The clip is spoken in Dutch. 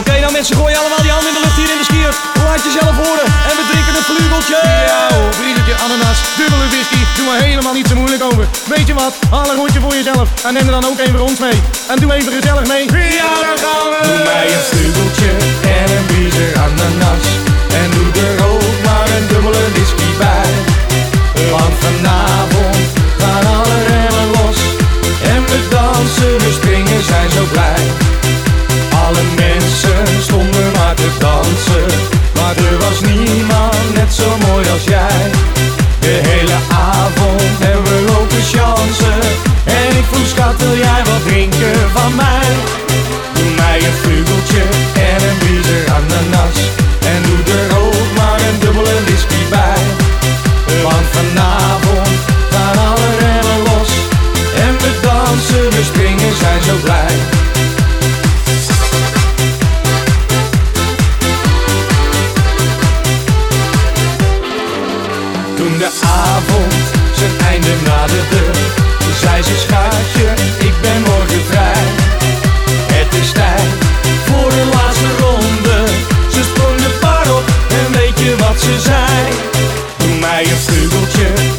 Oké, nou mensen, gooien allemaal die handen in de lucht hier in de skier. Laat jezelf horen en we drinken een vlugeltje. Ja briedeltje ananas, dubbele whisky, doe maar helemaal niet zo moeilijk over. Weet je wat, haal een rondje voor jezelf en neem er dan ook één voor ons mee. En doe even gezellig mee. Ja, daar gaan we! Doe mij een 这么了解。de avond na de deur. Zij ze schaatje, ik ben morgen vrij. Het is tijd voor de laatste ronde. Ze sprong de par op en weet je wat ze zei? Doe mij een vleugeltje.